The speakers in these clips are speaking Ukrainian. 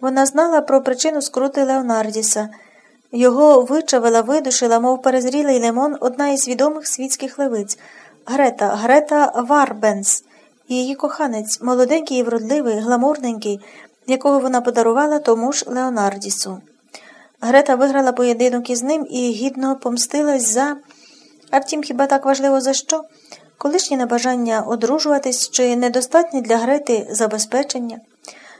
Вона знала про причину скрути Леонардіса. Його вичавила, видушила, мов перезрілий лимон, одна із відомих світських левиць Грета, Грета Варбенс, її коханець, молоденький і вродливий, гламурненький, якого вона подарувала тому ж Леонардісу. Грета виграла поєдинок із ним і гідно помстилась за. А втім, хіба так важливо за що? Колишнє небажання одружуватись чи недостатнє для Грети забезпечення?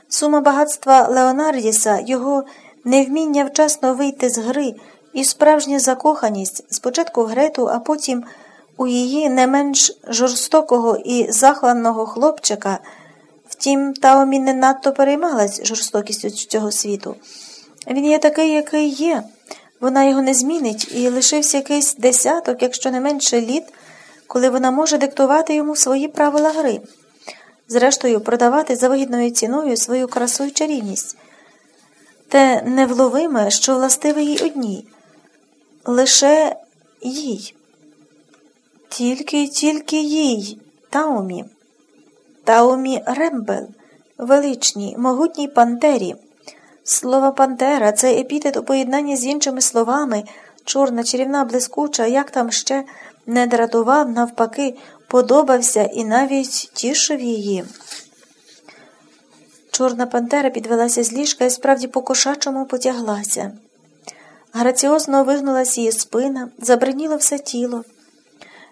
Сума багатства Леонардіса, його невміння вчасно вийти з гри і справжня закоханість спочатку Грету, а потім у її не менш жорстокого і захланного хлопчика. Втім, Таомі не надто переймалась жорстокістю цього світу. Він є такий, який є. Вона його не змінить, і лишився якийсь десяток, якщо не менше літ, коли вона може диктувати йому свої правила гри, зрештою, продавати за вигідною ціною свою красу і чарівність. Те невловиме, що властиве їй одній, лише їй. Тільки, тільки їй, Таумі, Таумі Рембел, величній, могутній пантері. Слово Пантера це епітет у поєднанні з іншими словами, чорна, чарівна, блискуча, як там ще не дратував, навпаки, подобався і навіть тішив її. Чорна пантера підвелася з ліжка і справді по кошачому потяглася. Граціозно вигнулася її спина, забриніло все тіло.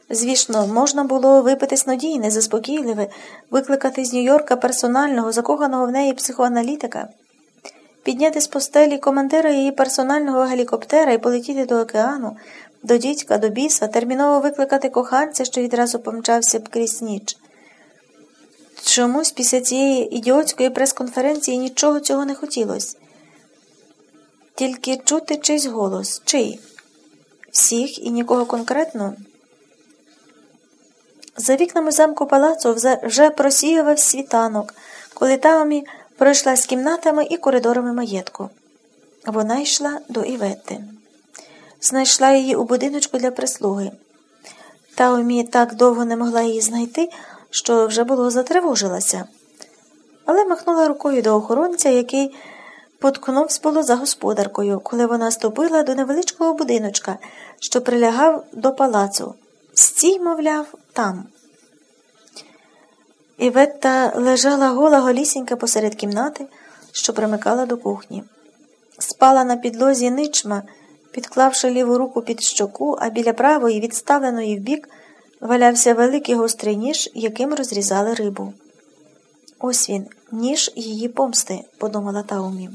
Звісно, можна було випити снодійне, заспокійливе, викликати з Нью-Йорка персонального, закоханого в неї психоаналітика підняти з постелі командира її персонального гелікоптера і полетіти до океану, до дідька, до біса, терміново викликати коханця, що відразу помчався б крізь ніч. Чомусь після цієї ідіотської прес-конференції нічого цього не хотілося. Тільки чути чийсь голос. Чий? Всіх і нікого конкретно. За вікнами замку палацу вже просіював світанок, коли Таомі пройшла з кімнатами і коридорами маєтку. Вона йшла до Іветти. Знайшла її у будиночку для прислуги. Таомі так довго не могла її знайти, що вже було затривожилася, але махнула рукою до охоронця, який поткнувся було за господаркою, коли вона ступила до невеличкого будиночка, що прилягав до палацу. Стій, мовляв, там. Іветта лежала гола голісінька посеред кімнати, що примикала до кухні. Спала на підлозі ничма, підклавши ліву руку під щоку, а біля правої, відставленої вбік, валявся великий гострий ніж, яким розрізали рибу. Ось він, ніж її помсти, подумала Таумі.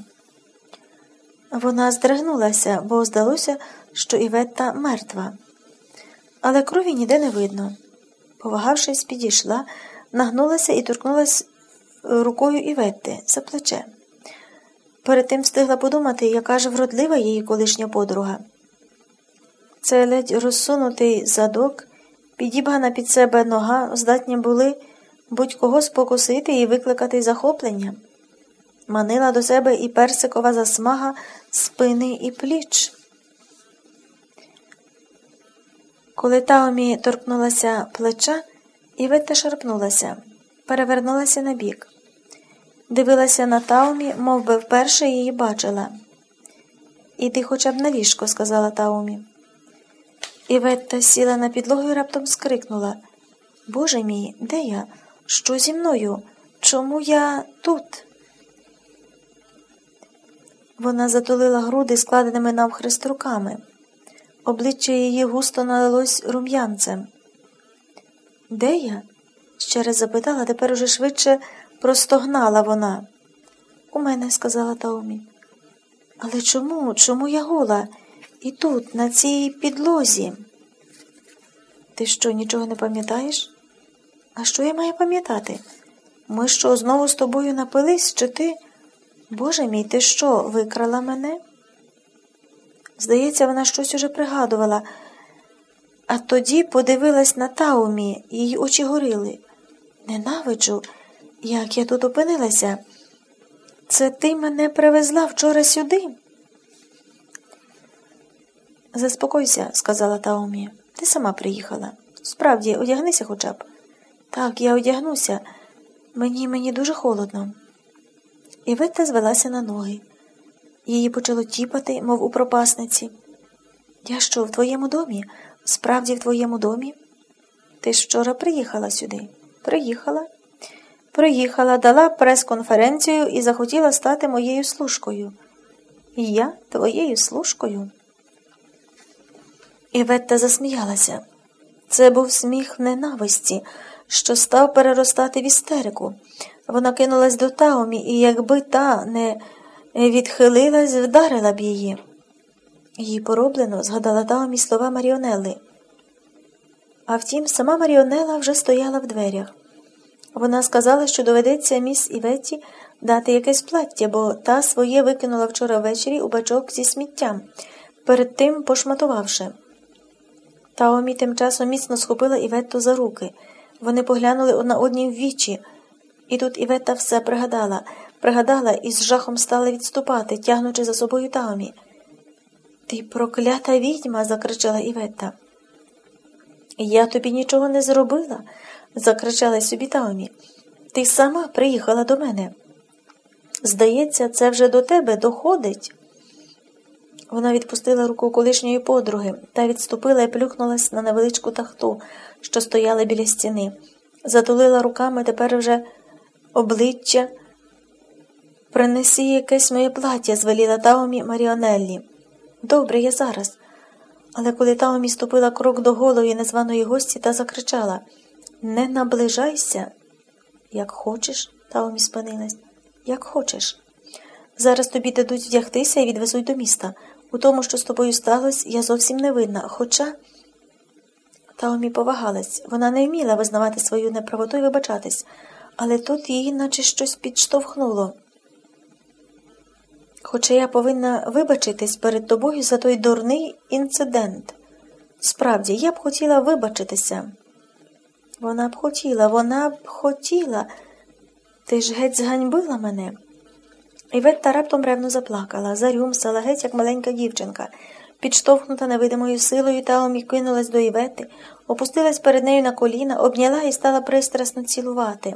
Вона здригнулася, бо здалося, що Іветта мертва. Але крові ніде не видно. Повагавшись, підійшла нагнулася і торкнулася рукою Іветти за плече. Перед тим встигла подумати, яка ж вродлива її колишня подруга. Це ледь розсунутий задок, підібгана під себе нога, здатні були будь-кого спокусити і викликати захоплення. Манила до себе і персикова засмага спини і пліч. Коли Таомі торкнулася плеча, Іветта шарпнулася, перевернулася на бік. Дивилася на Таумі, мов би вперше її бачила. Іди хоча б на ліжко, сказала Таумі. Іветта сіла на підлогу і раптом скрикнула Боже мій, де я? Що зі мною? Чому я тут? Вона затулила груди складеними навхрест руками. Обличчя її густо налилось рум'янцем. Де я? ще раз запитала, тепер уже швидше простогнала вона. У мене, сказала Таумі. Але чому? Чому я гола? І тут, на цій підлозі? Ти що, нічого не пам'ятаєш? А що я маю пам'ятати? Ми що, знову з тобою напились, чи ти? Боже мій, ти що, викрала мене? Здається, вона щось уже пригадувала. А тоді подивилась на Таумі, її очі горіли. Ненавиджу, як я тут опинилася. Це ти мене привезла вчора сюди. Заспокойся, сказала Таумі. Ти сама приїхала. Справді, одягнися хоча б. Так, я одягнуся. Мені мені дуже холодно. Іветта звелася на ноги. Її почало тіпати, мов у пропасниці. Я що, в твоєму домі? Справді в твоєму домі? Ти ж вчора приїхала сюди. Приїхала. Приїхала, дала прес-конференцію і захотіла стати моєю служкою. Я твоєю служкою? Іветта засміялася. Це був сміх ненависті, що став переростати в істерику. Вона кинулась до Таомі, і якби та не відхилилась, вдарила б її. Їй пороблено згадала Таомі слова Маріонели. А втім, сама Маріонела вже стояла в дверях. Вона сказала, що доведеться міс Іветі дати якесь плаття, бо та своє викинула вчора ввечері у бачок зі сміттям, перед тим пошматувавши. Таомі тим часом міцно схопила Іветту за руки. Вони поглянули одна одній в вічі. І тут Іветта все пригадала, пригадала і з жахом стала відступати, тягнучи за собою Таомі. Ти проклята відьма, закричала Іветта. Я тобі нічого не зробила, закричала собі Таомі. Ти сама приїхала до мене. Здається, це вже до тебе доходить. Вона відпустила руку колишньої подруги та відступила і плюхнулась на невеличку тахту, що стояла біля стіни, затулила руками тепер вже обличчя. Принеси якесь моє плаття, звеліла Таомі Маріонеллі. Добре, я зараз. Але коли Таомі ступила крок до голої незваної гості та закричала Не наближайся, як хочеш, Таомі спинилась, як хочеш. Зараз тобі дадуть вдягтися і відвезуть до міста. У тому, що з тобою сталося, я зовсім не винна, хоча. Таомі повагалась, вона не вміла визнавати свою неправоту і вибачатись, але тут її наче щось підштовхнуло. Хоча я повинна вибачитись перед тобою за той дурний інцидент. Справді, я б хотіла вибачитися. Вона б хотіла, вона б хотіла. Ти ж геть зганьбила мене. Іветта раптом ревно заплакала, зарюмсала геть, як маленька дівчинка. Підштовхнута невидимою силою, Таомі кинулась до Івети, опустилась перед нею на коліна, обняла і стала пристрасно цілувати.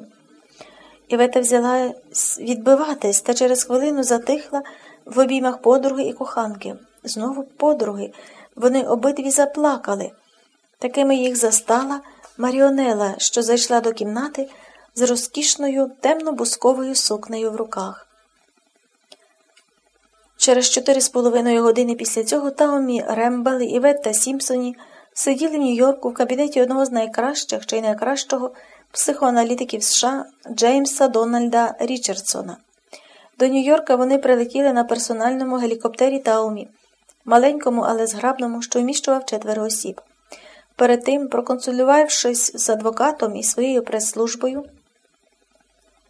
Івета взяла відбиватись та через хвилину затихла в обіймах подруги і коханки. Знову подруги. Вони обидві заплакали. Такими їх застала Маріонела, що зайшла до кімнати з розкішною темно-бусковою сукнею в руках. Через чотири з половиною години після цього Таомі, Рембели, Івет та Сімпсоні сиділи в Нью-Йорку в кабінеті одного з найкращих чи найкращого психоаналітиків США Джеймса Дональда Річардсона. До Нью-Йорка вони прилетіли на персональному гелікоптері Таумі, маленькому, але зграбному, що вміщував четверо осіб. Перед тим, проконсулювавшись з адвокатом і своєю прес-службою,